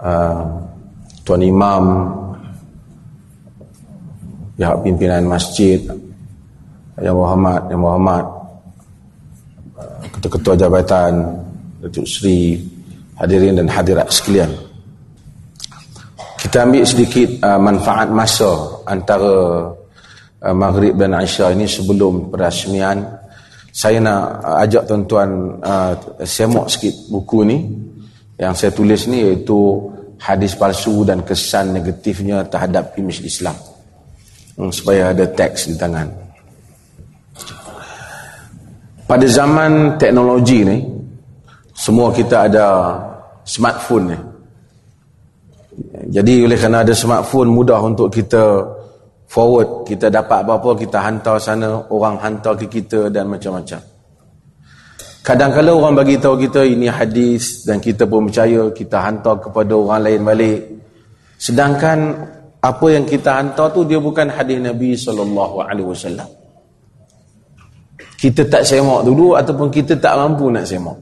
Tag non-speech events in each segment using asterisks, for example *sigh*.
uh, Tuan Imam pihak pimpinan masjid Yang Muhammad Yang Muhammad uh, Ketua-ketua jabatan Datuk Seri Hadirin dan hadirat sekalian. Kita ambil sedikit uh, manfaat masa Antara uh, Maghrib dan Aisyah ini sebelum perasmian. Saya nak ajak tuan-tuan uh, Semak sikit buku ni. Yang saya tulis ni iaitu hadis palsu dan kesan negatifnya terhadap imej Islam. Hmm, supaya ada teks di tangan. Pada zaman teknologi ni semua kita ada smartphone ni. Jadi oleh kerana ada smartphone mudah untuk kita forward. Kita dapat apa-apa kita hantar sana orang hantar ke kita dan macam-macam Kadang-kadang orang bagi tahu kita ini hadis dan kita pun percaya, kita hantar kepada orang lain balik. Sedangkan apa yang kita hantar tu dia bukan hadis Nabi sallallahu alaihi wasallam. Kita tak semak dulu ataupun kita tak mampu nak semak.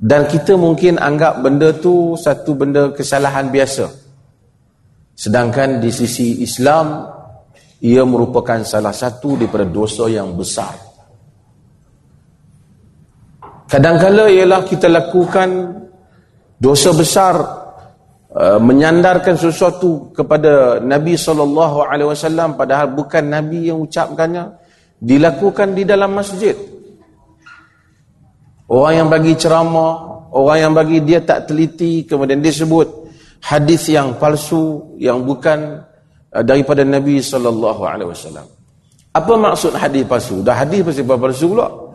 Dan kita mungkin anggap benda tu satu benda kesalahan biasa. Sedangkan di sisi Islam ia merupakan salah satu daripada dosa yang besar. Kadang-kala ialah kita lakukan dosa besar uh, menyandarkan sesuatu kepada Nabi sallallahu alaihi wasallam padahal bukan Nabi yang ucapkannya dilakukan di dalam masjid. Orang yang bagi ceramah, orang yang bagi dia tak teliti kemudian dia sebut hadis yang palsu yang bukan uh, daripada Nabi sallallahu alaihi wasallam. Apa maksud hadis palsu? Dah hadis pasti palsu pula.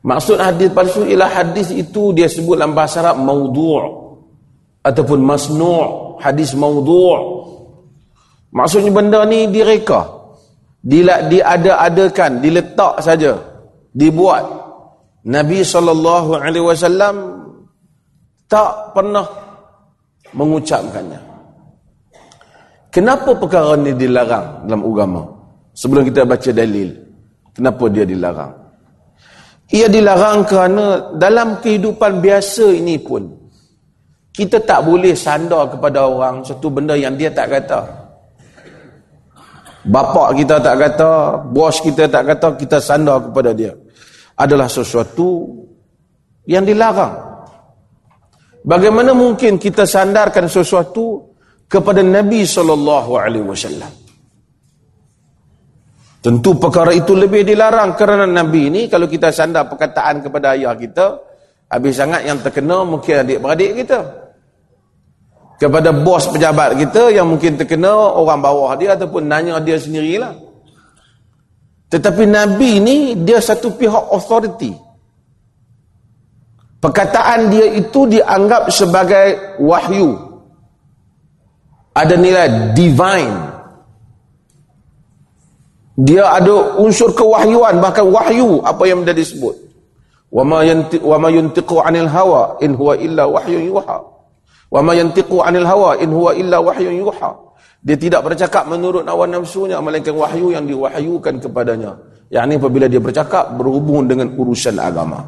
Maksud hadis palsu ialah hadis itu dia sebut dalam bahasa Arab maudhu' ataupun masnu' hadis maudhu' Maksudnya benda ni direka. Dila diada-adakan, diletak saja, dibuat. Nabi sallallahu alaihi wasallam tak pernah mengucapkannya. Kenapa perkara ni dilarang dalam agama? Sebelum kita baca dalil, kenapa dia dilarang? Ia dilarang kerana dalam kehidupan biasa ini pun kita tak boleh sandar kepada orang satu benda yang dia tak kata. Bapa kita tak kata, bos kita tak kata, kita sandar kepada dia. Adalah sesuatu yang dilarang. Bagaimana mungkin kita sandarkan sesuatu kepada Nabi sallallahu alaihi wasallam? Tentu perkara itu lebih dilarang kerana Nabi ini kalau kita sandar perkataan kepada ayah kita, habis sangat yang terkena mungkin adik-beradik kita. Kepada bos pejabat kita yang mungkin terkena orang bawah dia ataupun nanya dia sendirilah. Tetapi Nabi ini dia satu pihak authority. Perkataan dia itu dianggap sebagai wahyu. Ada nilai divine dia ada unsur kewahyuan bahkan wahyu apa yang dah disebut. Wa ma yantiqu wa ma yantiqu anil hawa in huwa illa wahyun yuha. Wa ma yantiqu anil hawa in huwa illa wahyun yuha. Dia tidak bercakap menurut hawa nafsunya melainkan wahyu yang diwahyukan kepadanya. Yakni apabila dia bercakap berhubung dengan urusan agama.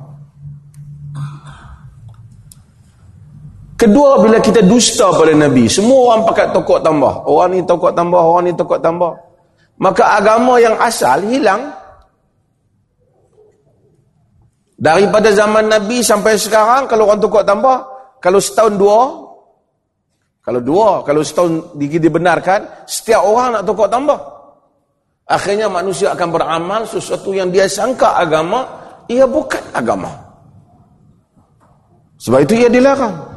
Kedua bila kita dusta pada nabi semua orang pakai tokok tambah. Orang ni tokok tambah orang ni tokok tambah maka agama yang asal hilang. Daripada zaman Nabi sampai sekarang kalau orang tukar tambah kalau setahun dua kalau dua kalau setahun dibenarkan setiap orang nak tukar tambah. Akhirnya manusia akan beramal sesuatu yang dia sangka agama ia bukan agama. Sebab itu ia dilarang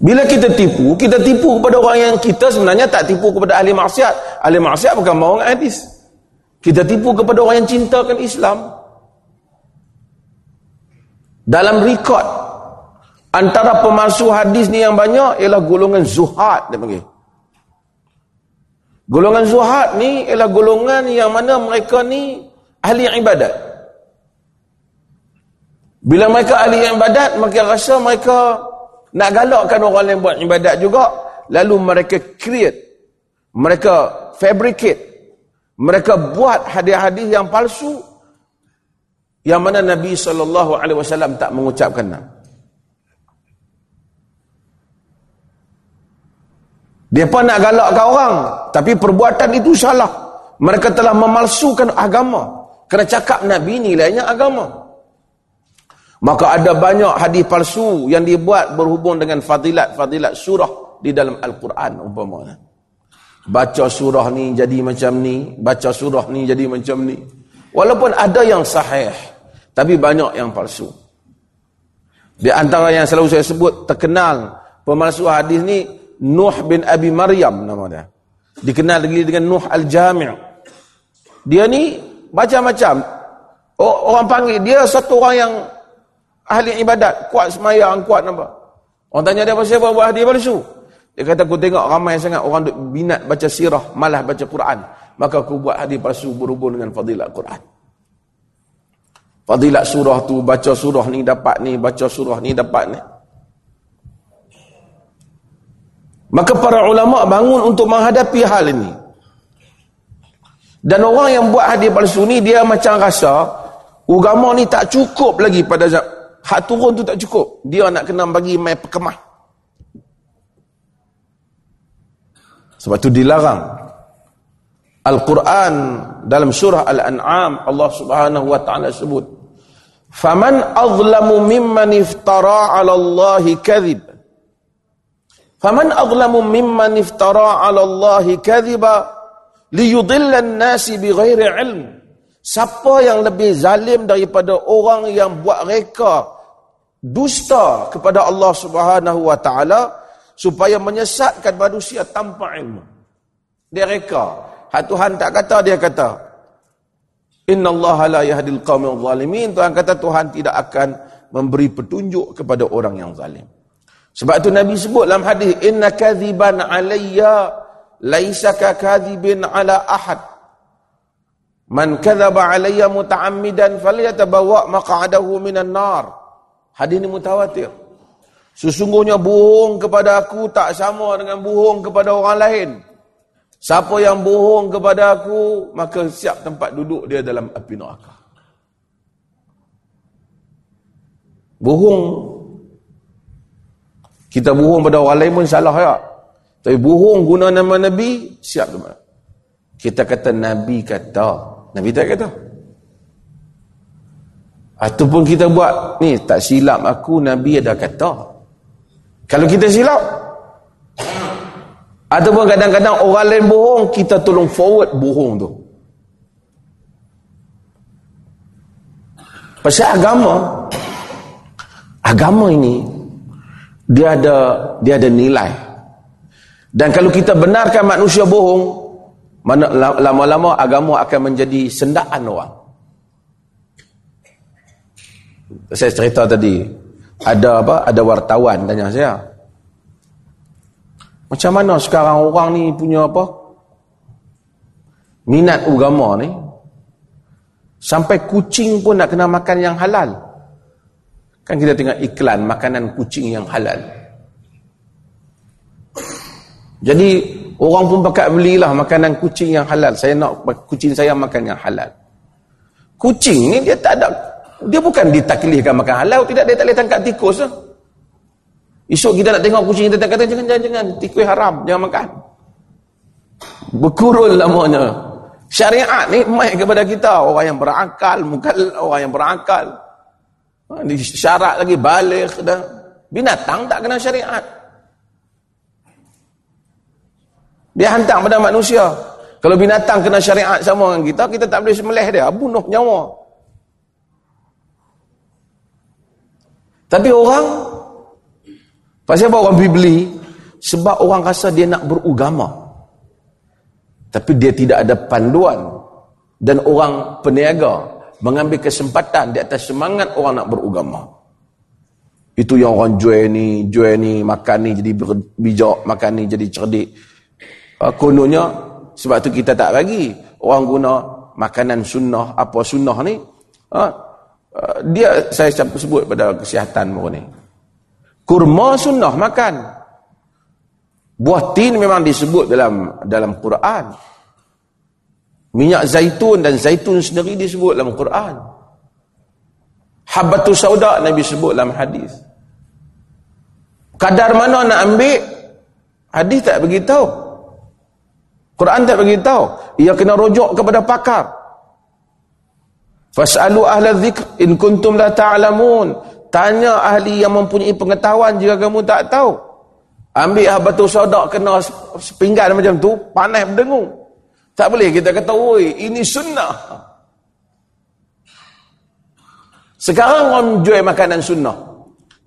Bila kita tipu, kita tipu kepada orang yang kita sebenarnya tak tipu kepada ahli maksiat. Ahli maksiat bukan mau orang hadis. Kita tipu kepada orang yang cintakan Islam. dalam rekod antara pemalsu hadis ni yang banyak ialah golongan zuhad dia panggil golongan zuhad ni ialah golongan yang mana mereka ni ahli ibadat bila mereka ahli ibadat mereka rasa mereka nak galakkan orang lain buat ibadat juga lalu mereka create mereka fabricate mereka buat hadis-hadis yang palsu yang mana Nabi wasallam tak mengucapkan pun nak galakkan orang, tapi perbuatan itu salah. Mereka telah memalsukan agama. Kerana cakap Nabi nilainya agama. Maka ada banyak hadis palsu yang dibuat berhubung dengan fadilat-fadilat surah di dalam Al-Quran umpamanya. Baca surah ni jadi macam ni, baca surah ni jadi macam ni. Walaupun ada yang sahih, tapi banyak yang palsu. Di antara yang selalu saya sebut terkenal pemalsu hadis ni Nuh bin Abi Maryam nama dia. Dikenal lagi dengan Nuh Al-Jami'. Dia ni macam-macam. Orang panggil dia satu orang yang ahli ibadat, kuat semayang, kuat nampak. Orang tanya dia pasal apa buat hadis palsu. Dia kata aku tengok ramai sangat orang duk minat baca sirah, malah baca Quran. Maka aku buat hadis palsu berhubung dengan fadilat Quran. Fadilat surah tu, baca surah ni dapat ni, baca surah ni dapat ni. Maka para ulama bangun untuk menghadapi hal ini. Dan orang yang buat hadis palsu ni dia macam rasa agama ni tak cukup lagi pada hak turun tu tak cukup. Dia nak kena bagi mai perkemah. Sebab tu dilarang Al-Quran dalam surah Al-An'am Allah Subhanahu wa taala sebut Faman azlamu mimman iftara 'ala Allah kadhib Faman azlamu mimman iftara 'ala Allah kadhiba liyudilla an-nas bighairi 'ilm Siapa yang lebih zalim daripada orang yang buat reka dusta kepada Allah Subhanahu wa taala supaya menyesatkan manusia tanpa ilmu. Dia reka Hak Tuhan tak kata dia kata. Inna la yahdil qawmil zalimin. Tuhan kata Tuhan tidak akan memberi petunjuk kepada orang yang zalim. Sebab itu Nabi sebut dalam hadis inna kadhiban alayya laisa ka kadhibin ala ahad. Man kadzaba alayya muta'ammidan falyatabawa maq'adahu minan nar. Hadis ini mutawatir. Sesungguhnya bohong kepada aku tak sama dengan bohong kepada orang lain. Siapa yang bohong kepada aku, maka siap tempat duduk dia dalam api neraka. Bohong. Kita bohong pada orang lain pun salah ya. Tapi bohong guna nama Nabi, siap tempat. Kita kata Nabi kata. Nabi tak kata. Ataupun kita buat, ni tak silap aku, Nabi ada kata. Kalau kita silap, Ataupun kadang-kadang orang lain bohong, kita tolong forward bohong tu. Pasal agama, agama ini, dia ada dia ada nilai. Dan kalau kita benarkan manusia bohong, mana lama-lama agama akan menjadi sendaan orang. Saya cerita tadi, ada apa? Ada wartawan tanya saya, macam mana sekarang orang ni punya apa? Minat agama ni. Sampai kucing pun nak kena makan yang halal. Kan kita tengok iklan makanan kucing yang halal. Jadi orang pun pakat belilah makanan kucing yang halal. Saya nak kucing saya makan yang halal. Kucing ni dia tak ada dia bukan ditaklihkan makan halal, tidak dia tak boleh tangkap tikus. Lah. Esok kita nak tengok kucing kita tak kata jangan jangan jangan tikus haram jangan makan. Berkurun lamanya. Syariat ni mai kepada kita orang yang berakal, bukan orang yang berakal. Ha, syarat lagi balik dan binatang tak kena syariat. Dia hantar pada manusia. Kalau binatang kena syariat sama dengan kita, kita tak boleh semelih dia, bunuh nyawa. Tapi orang Pasal apa orang pergi beli? Sebab orang rasa dia nak berugama. Tapi dia tidak ada panduan. Dan orang peniaga mengambil kesempatan di atas semangat orang nak berugama. Itu yang orang jual ni, jual ni, makan ni jadi bijak, makan ni jadi cerdik. Uh, kononnya, sebab tu kita tak bagi. Orang guna makanan sunnah, apa sunnah ni. Uh, uh, dia, saya sebut pada kesihatan mereka ni. Kurma sunnah makan. Buah tin memang disebut dalam dalam Quran. Minyak zaitun dan zaitun sendiri disebut dalam Quran. Habbatus sauda Nabi sebut dalam hadis. Kadar mana nak ambil? Hadis tak beritahu. Quran tak beritahu. Ia kena rujuk kepada pakar. Fas'alu ahla dzikr in kuntum la ta'lamun. Tanya ahli yang mempunyai pengetahuan jika kamu tak tahu. Ambil habbatus sauda kena sepinggan macam tu, panas berdengung. Tak boleh kita kata, oi, ini sunnah. Sekarang orang jual makanan sunnah.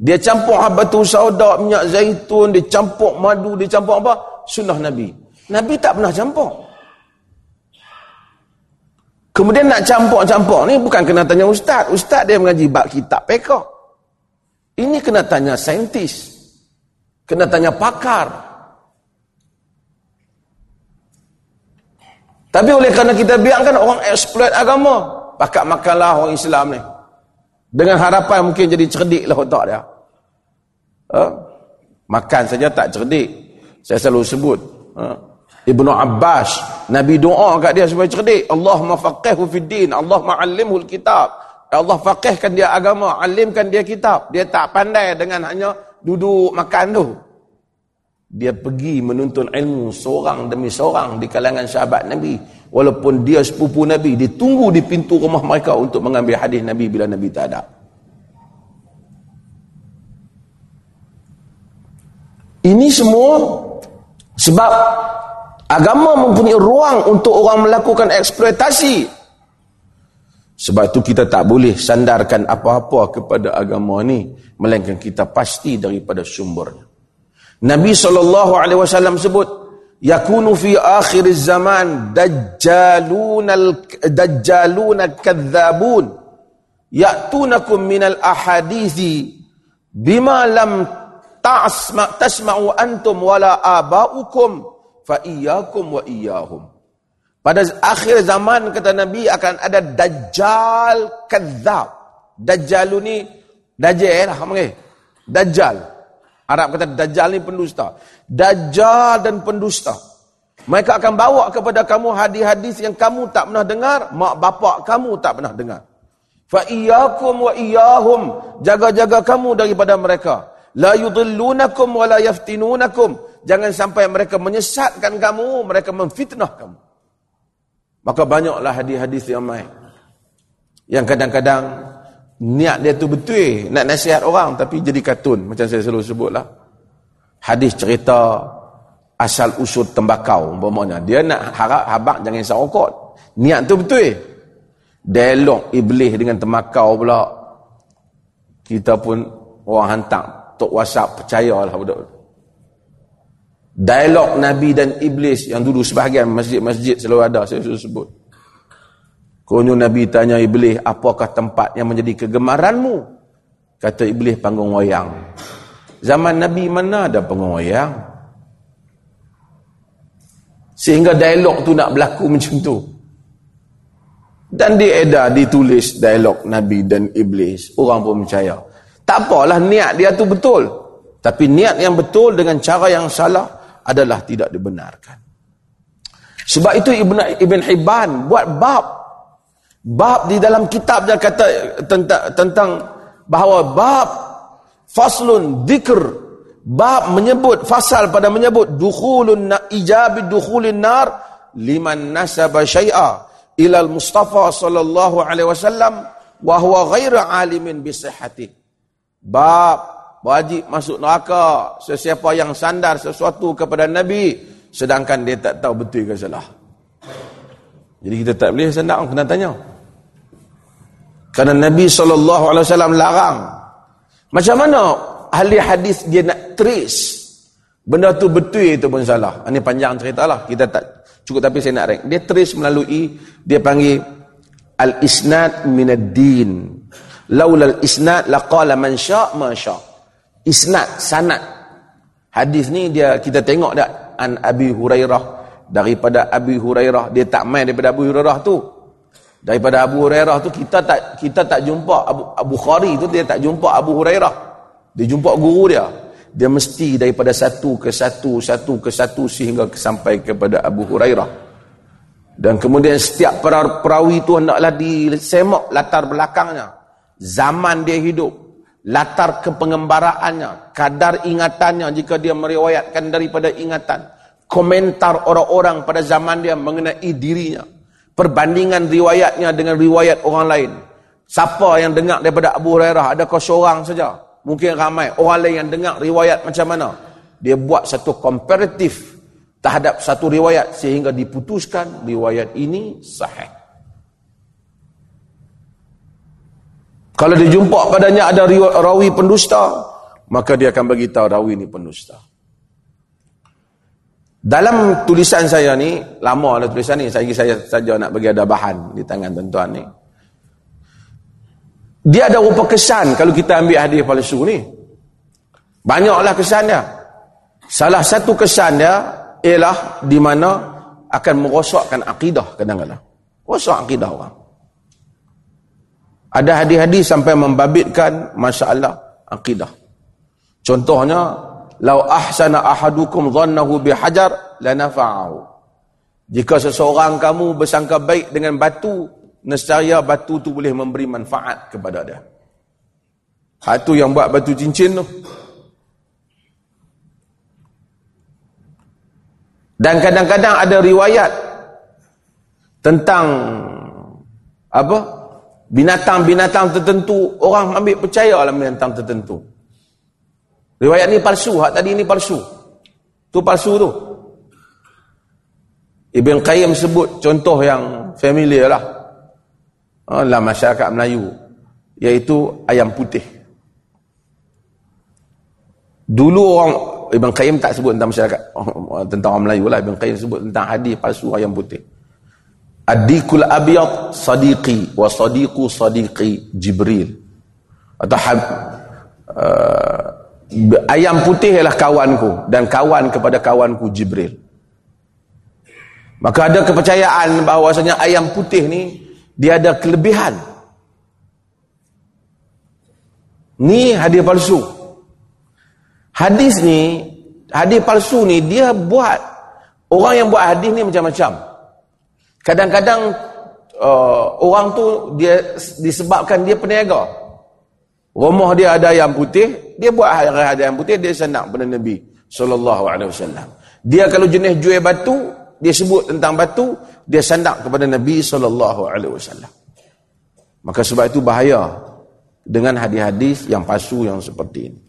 Dia campur habatu sauda, minyak zaitun, dia campur madu, dia campur apa? Sunnah Nabi. Nabi tak pernah campur. Kemudian nak campur-campur ni bukan kena tanya ustaz. Ustaz dia mengaji bab kitab pekak. Ini kena tanya saintis. Kena tanya pakar. Tapi oleh kerana kita biarkan orang exploit agama, pakat makanlah orang Islam ni. Dengan harapan mungkin jadi cerdik lah otak dia. Ha? Makan saja tak cerdik. Saya selalu sebut. Ha? Ibnu Abbas. Nabi doa kat dia supaya cerdik. Allah mafaqihhu fid din. Allah ma'allimhu kitab. Allah faqihkan dia agama. Alimkan dia kitab. Dia tak pandai dengan hanya duduk makan tu. Dia pergi menuntun ilmu seorang demi seorang di kalangan sahabat Nabi walaupun dia sepupu Nabi, dia tunggu di pintu rumah mereka untuk mengambil hadis Nabi bila Nabi tak ada. Ini semua sebab agama mempunyai ruang untuk orang melakukan eksploitasi. Sebab itu kita tak boleh sandarkan apa-apa kepada agama ni melainkan kita pasti daripada sumbernya. Nabi SAW sebut yakunu fi akhir zaman dajjalun al dajjalun kadzabun ya'tunakum min al ahadithi bima lam tasma tasma'u antum wala aba'ukum fa iyyakum wa iyyahum pada akhir zaman kata nabi akan ada dajjal kadzab dajjal ni dajjal lah panggil dajjal Arab kata Dajjal ni pendusta. Dajjal dan pendusta. Mereka akan bawa kepada kamu hadis-hadis yang kamu tak pernah dengar, mak bapak kamu tak pernah dengar. Fa iyyakum wa iyyahum, jaga-jaga kamu daripada mereka. La yudillunakum wa la yaftinunakum. Jangan sampai mereka menyesatkan kamu, mereka memfitnah kamu. Maka banyaklah hadis-hadis yang mai. Yang kadang-kadang niat dia tu betul nak nasihat orang tapi jadi kartun macam saya selalu sebutlah. Hadis cerita asal usul tembakau umpamanya. Dia nak harap habak jangan sarokot niat tu betul. Dialog iblis dengan tembakau pula. Kita pun orang hantar tok whatsapp percayalah betul dialog nabi dan iblis yang dulu sebahagian masjid-masjid selalu ada saya sebut Konyo Nabi tanya Iblis, apakah tempat yang menjadi kegemaranmu? Kata Iblis, panggung wayang. Zaman Nabi mana ada panggung wayang? Sehingga dialog tu nak berlaku *laughs* macam tu. Dan diedar, ditulis dialog Nabi dan Iblis. Orang pun percaya. Tak apalah niat dia tu betul. Tapi niat yang betul dengan cara yang salah adalah tidak dibenarkan. Sebab itu Ibn, Ibn Hibban buat bab Bab di dalam kitab dia kata tentang, tentang bahawa bab faslun dhikr bab menyebut fasal pada menyebut dukhulun na, ijabi dukhulin nar liman nasaba syai'a ila al-mustafa sallallahu alaihi wasallam wa huwa ghairu alimin bi sihhati bab wajib masuk neraka sesiapa yang sandar sesuatu kepada nabi sedangkan dia tak tahu betul ke salah jadi kita tak boleh sandar kena tanya kerana Nabi SAW larang. Macam mana ahli hadis dia nak trace benda tu betul itu pun salah. Ini panjang cerita lah. Kita tak cukup tapi saya nak rank. Dia trace melalui, dia panggil al-isnad minad din. Laula al-isnad laqala man sya' ma sya'. isnad sanad. Hadis ni dia kita tengok tak an Abi Hurairah. Daripada Abi Hurairah dia tak main daripada Abu Hurairah tu. Daripada Abu Hurairah tu kita tak kita tak jumpa Abu Abu Khari tu dia tak jumpa Abu Hurairah. Dia jumpa guru dia. Dia mesti daripada satu ke satu satu ke satu sehingga sampai kepada Abu Hurairah. Dan kemudian setiap perawi itu hendaklah disemak latar belakangnya zaman dia hidup latar kepengembaraannya, kadar ingatannya jika dia meriwayatkan daripada ingatan, komentar orang-orang pada zaman dia mengenai dirinya, perbandingan riwayatnya dengan riwayat orang lain. Siapa yang dengar daripada Abu Hurairah, adakah seorang saja? Mungkin ramai. Orang lain yang dengar riwayat macam mana? Dia buat satu komparatif terhadap satu riwayat sehingga diputuskan riwayat ini sahih. Kalau dia jumpa padanya ada rawi pendusta, maka dia akan beritahu rawi ini pendusta. Dalam tulisan saya ni, lama ada tulisan ni, saya saya saja nak bagi ada bahan di tangan tuan-tuan ni. Dia ada rupa kesan kalau kita ambil hadiah palsu ni. Banyaklah kesan dia. Salah satu kesan dia ialah di mana akan merosakkan akidah kadang-kadang. Rosak akidah orang. Ada hadis-hadis sampai membabitkan masalah akidah. Contohnya, lau ahsana ahadukum dhannahu bihajar lanafa'ahu. Jika seseorang kamu bersangka baik dengan batu, nescaya batu tu boleh memberi manfaat kepada dia. Hak tu yang buat batu cincin tu. Dan kadang-kadang ada riwayat tentang apa? Binatang-binatang tertentu orang ambil percaya dalam binatang tertentu. Riwayat ni palsu hak tadi ni palsu. Tu palsu tu. Ibn Qayyim sebut contoh yang familiar lah. Ha, dalam masyarakat Melayu iaitu ayam putih. Dulu orang Ibn Qayyim tak sebut tentang masyarakat *laughs* tentang orang Melayu lah. Ibn Qayyim sebut tentang hadis palsu ayam putih Adikul abiyat sadiqi wa sadiqu sadiqi Jibril. Atau uh, ayam putih ialah kawanku dan kawan kepada kawanku Jibril. Maka ada kepercayaan bahawasanya ayam putih ni dia ada kelebihan. Ni hadis palsu. Hadis ni, hadis palsu ni dia buat orang yang buat hadis ni macam-macam. Kadang-kadang uh, orang tu dia disebabkan dia peniaga. Rumah dia ada ayam putih, dia buat hari ada ayam putih dia senang pada Nabi sallallahu alaihi wasallam. Dia kalau jenis jual batu, dia sebut tentang batu, dia sandak kepada Nabi sallallahu alaihi wasallam. Maka sebab itu bahaya dengan hadis-hadis yang palsu yang seperti ini.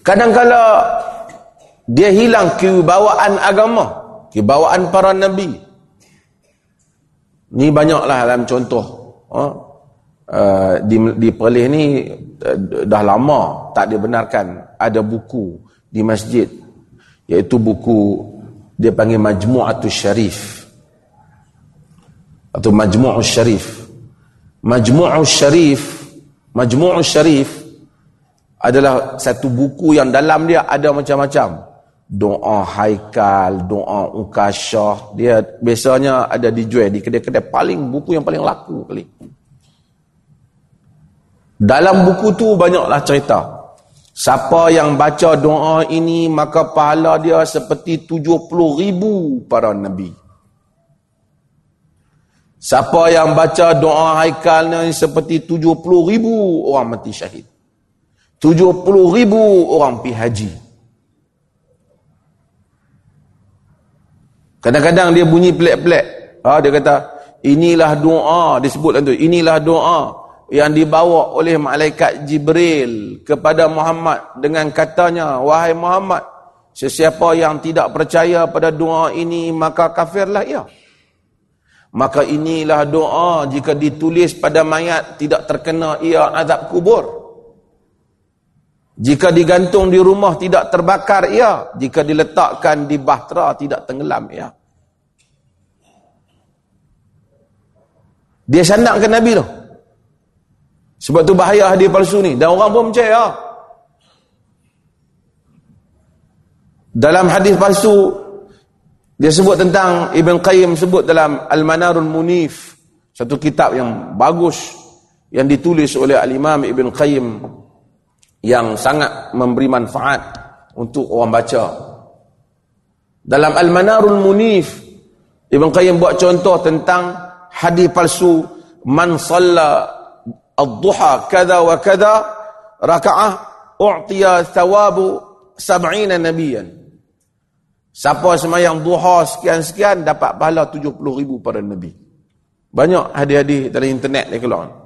Kadang-kala dia hilang kewibawaan agama, kewibawaan para nabi. Ni banyaklah dalam contoh. Uh, di, di Perlis ni uh, dah lama tak dibenarkan ada buku di masjid iaitu buku dia panggil Majmu'atul Syarif. Atau Majmu'ul Syarif. Majmu'ul Syarif Majmu'ul Syarif adalah satu buku yang dalam dia ada macam-macam doa haikal, doa ukasyah, dia biasanya ada dijual di kedai-kedai paling buku yang paling laku kali. Dalam buku tu banyaklah cerita. Siapa yang baca doa ini maka pahala dia seperti 70 ribu para nabi. Siapa yang baca doa haikal ni seperti 70 ribu orang mati syahid. 70 ribu orang pergi haji. Kadang-kadang dia bunyi pelik-pelik. Ha, dia kata, inilah doa, disebut tu, inilah doa yang dibawa oleh malaikat Jibril kepada Muhammad dengan katanya, wahai Muhammad, sesiapa yang tidak percaya pada doa ini, maka kafirlah ia. Maka inilah doa jika ditulis pada mayat tidak terkena ia azab kubur. Jika digantung di rumah tidak terbakar ia, jika diletakkan di bahtera tidak tenggelam ia. Dia sandak ke Nabi tu. Sebab tu bahaya hadiah palsu ni dan orang pun percaya. Ya. Dalam hadis palsu dia sebut tentang Ibn Qayyim sebut dalam Al-Manarul Munif, satu kitab yang bagus yang ditulis oleh Al-Imam Ibn Qayyim yang sangat memberi manfaat untuk orang baca. Dalam Al-Manarul Munif, Ibn Qayyim buat contoh tentang hadis palsu man salla ad-duha kada wa kada raka'ah u'tiya thawabu sab'ina nabiyan. Siapa semayang duha sekian-sekian dapat pahala 70 ribu pada Nabi. Banyak hadis-hadis dalam internet dia keluar.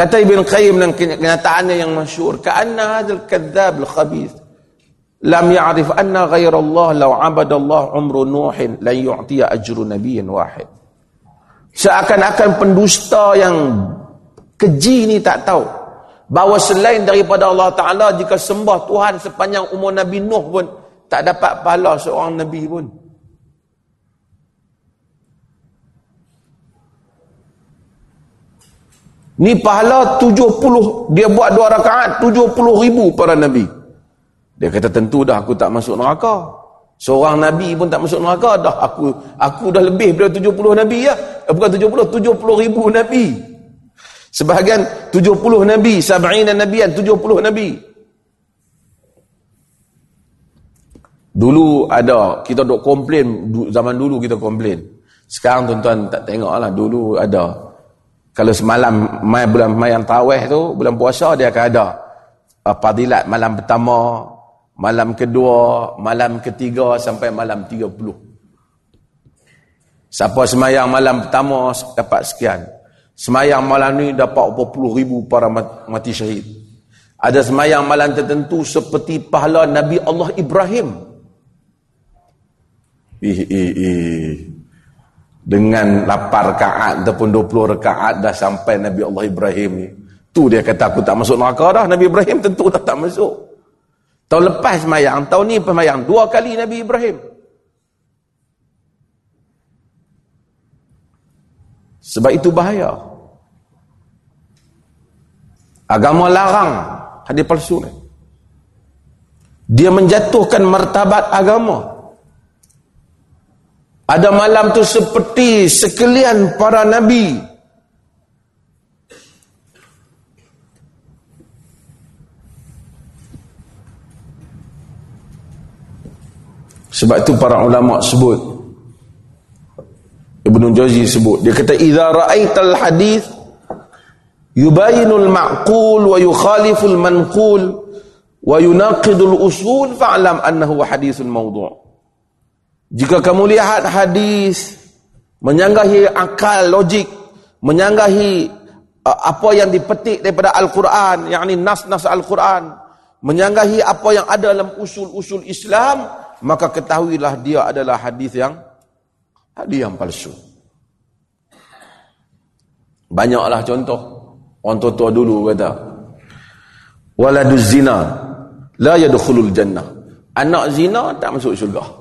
Kata Ibn Qayyim dan kenyataannya yang masyur. Ka'anna hadal kadzab al-khabith. Lam ya'rif anna ghair Allah law abada Allah umru Nuhin lan yu'tiya ajru nabiyyin wahid. Seakan-akan pendusta yang keji ni tak tahu bahawa selain daripada Allah Ta'ala jika sembah Tuhan sepanjang umur Nabi Nuh pun tak dapat pahala seorang Nabi pun. Ni pahala 70, dia buat dua rakaat, 70 ribu para Nabi. Dia kata tentu dah aku tak masuk neraka. Seorang Nabi pun tak masuk neraka dah. Aku aku dah lebih daripada 70 Nabi ya. Eh, bukan 70, 70 ribu Nabi. Sebahagian 70 Nabi, sab'ina Nabian, 70 Nabi. Dulu ada, kita duk komplain, zaman dulu kita komplain. Sekarang tuan-tuan tak tengok lah, dulu ada kalau semalam mai bulan mai yang tarawih tu bulan puasa dia akan ada. Uh, fadilat malam pertama malam kedua malam ketiga sampai malam 30 siapa semayang malam pertama dapat sekian. Semayang malam ni dapat berapa puluh ribu para mati syahid. Ada semayang malam tertentu seperti pahala Nabi Allah Ibrahim. Ih ih ih dengan 8 rakaat ataupun 20 rakaat dah sampai Nabi Allah Ibrahim ni. Tu dia kata aku tak masuk neraka dah. Nabi Ibrahim tentu tak tak masuk. Tahun lepas semayang, tahun ni semayang. Dua kali Nabi Ibrahim. Sebab itu bahaya. Agama larang hadis palsu ni. Dia menjatuhkan martabat agama. Ada malam tu seperti sekalian para nabi. Sebab itu para ulama sebut Ibnu Jauzi sebut dia kata idza ra'aital hadis yubayinul ma'qul wa yukhaliful manqul wa yunaqidul usul fa'lam annahu hadithun mawdu'. Jika kamu lihat hadis menyanggahi akal logik, menyanggahi uh, apa yang dipetik daripada Al-Quran, yakni nas-nas Al-Quran, menyanggahi apa yang ada dalam usul-usul Islam, maka ketahuilah dia adalah hadis yang hadis yang palsu. Banyaklah contoh. Orang tua-tua dulu kata, waladuz zina la yadkhulul jannah. Anak zina tak masuk syurga.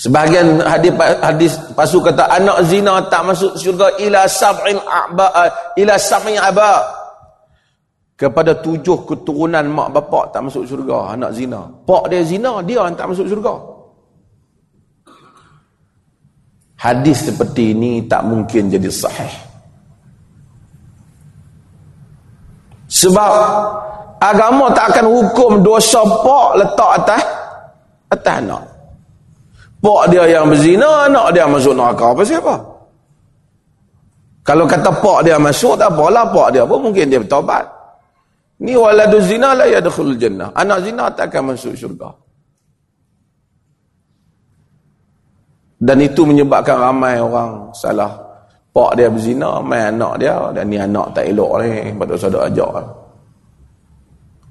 Sebahagian hadis hadis pasu kata anak zina tak masuk syurga ila sab'in aba ila sab'in aba kepada tujuh keturunan mak bapak tak masuk syurga anak zina. Pak dia zina, dia yang tak masuk syurga. Hadis seperti ini tak mungkin jadi sahih. Sebab agama tak akan hukum dosa pak letak atas atas anak. Pak dia yang berzina, anak dia masuk neraka. Apa siapa? Kalau kata pak dia masuk, tak apalah pak dia pun mungkin dia bertobat. Ni waladu zina la yadkhulul jannah. Anak zina tak akan masuk syurga. Dan itu menyebabkan ramai orang salah. Pak dia berzina, main anak dia. Dan ni anak tak elok ni. Patut sadar ajak.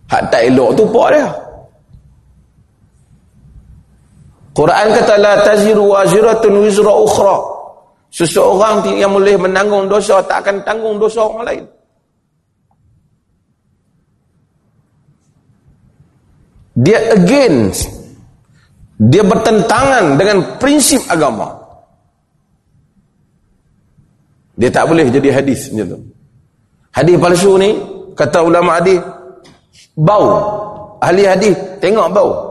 Hak tak elok tu pak dia. Quran kata la taziru waziratun wizra ukhra. Seseorang yang boleh menanggung dosa tak akan tanggung dosa orang lain. Dia against dia bertentangan dengan prinsip agama. Dia tak boleh jadi hadis macam tu. Hadis palsu ni kata ulama hadis bau ahli hadis tengok bau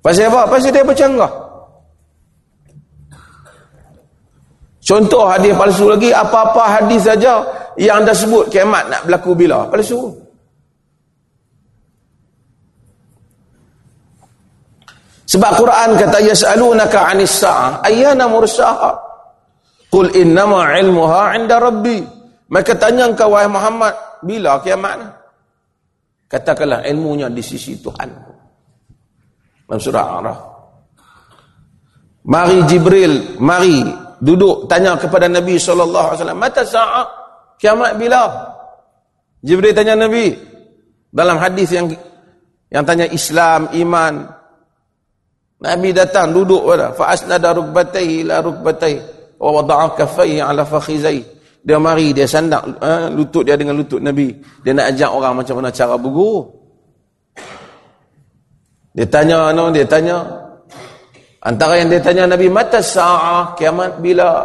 pasal apa? Pasal dia bercanggah. Contoh hadis palsu lagi apa-apa hadis saja yang anda sebut kiamat nak berlaku bila? Palsu. Sebab Quran kata yas'alunaka 'anis sa'ah ayyana mursaha qul innama 'ilmuha 'inda rabbi. Mereka tanya engkau wahai Muhammad bila kiamat? Katakanlah ilmunya di sisi Tuhan dalam surah Araf mari Jibril mari duduk tanya kepada Nabi sallallahu alaihi wasallam mata sa'ah kiamat bila Jibril tanya Nabi dalam hadis yang yang tanya Islam iman Nabi datang duduk pada fa asnada rukbatayhi ila rukbatayhi wa wada'a kaffayhi ala fakhizai. Dia mari dia sandak uh, lutut dia dengan lutut Nabi. Dia nak ajak orang macam mana cara berguru. Dia tanya no, dia tanya antara yang dia tanya Nabi mata sa'ah kiamat bila?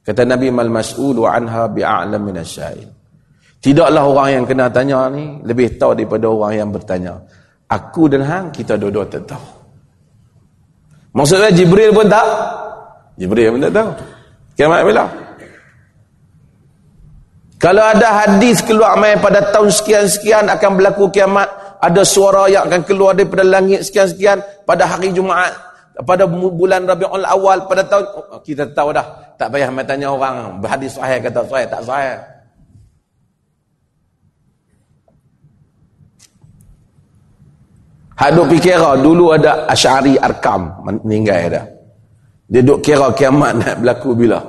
Kata Nabi mal mas'ulu anha bi'a'lam min asyail. Tidaklah orang yang kena tanya ni lebih tahu daripada orang yang bertanya. Aku dan hang kita dua-dua tak tahu. Maksudnya Jibril pun tak Jibril pun tak tahu Kiamat bila Kalau ada hadis keluar main pada tahun sekian-sekian akan berlaku kiamat Ada suara yang akan keluar daripada langit sekian-sekian Pada hari Jumaat Pada bulan Rabiul Awal pada tahun oh, Kita tahu dah Tak payah main tanya orang Berhadis sahih kata sahih tak sahih Hak duk fikir dulu ada Asy'ari Arkam meninggal dah. Dia duk kira kiamat nak berlaku bila.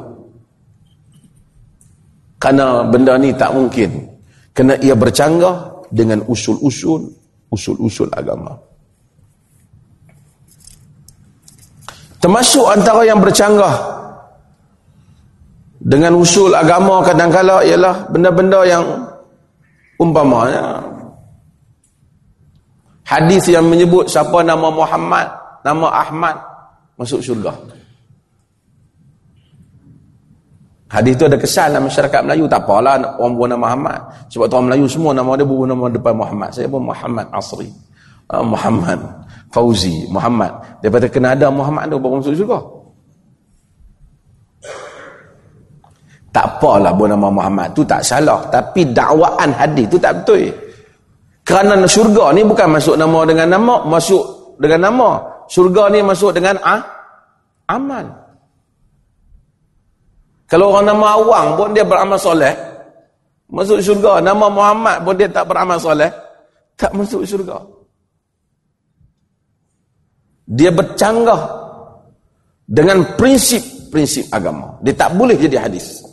Karena benda ni tak mungkin. Kena ia bercanggah dengan usul-usul usul-usul agama. Termasuk antara yang bercanggah dengan usul agama kadang-kala ialah benda-benda yang umpamanya Hadis yang menyebut siapa nama Muhammad, nama Ahmad masuk syurga. Hadis tu ada kesan dalam masyarakat Melayu. Tak apalah orang buat nama Muhammad. Sebab orang Melayu semua nama dia buat nama depan Muhammad. Saya pun Muhammad Asri. Uh, Muhammad Fauzi. Muhammad. Daripada kena ada Muhammad tu baru masuk syurga. Tak apalah buat nama Muhammad. tu tak salah. Tapi dakwaan hadis tu tak betul. Kerana syurga ni bukan masuk nama dengan nama, masuk dengan nama. Syurga ni masuk dengan ah, amal. Kalau orang nama awang pun dia beramal soleh, masuk syurga. Nama Muhammad pun dia tak beramal soleh, tak masuk syurga. Dia bercanggah dengan prinsip-prinsip agama. Dia tak boleh jadi hadis.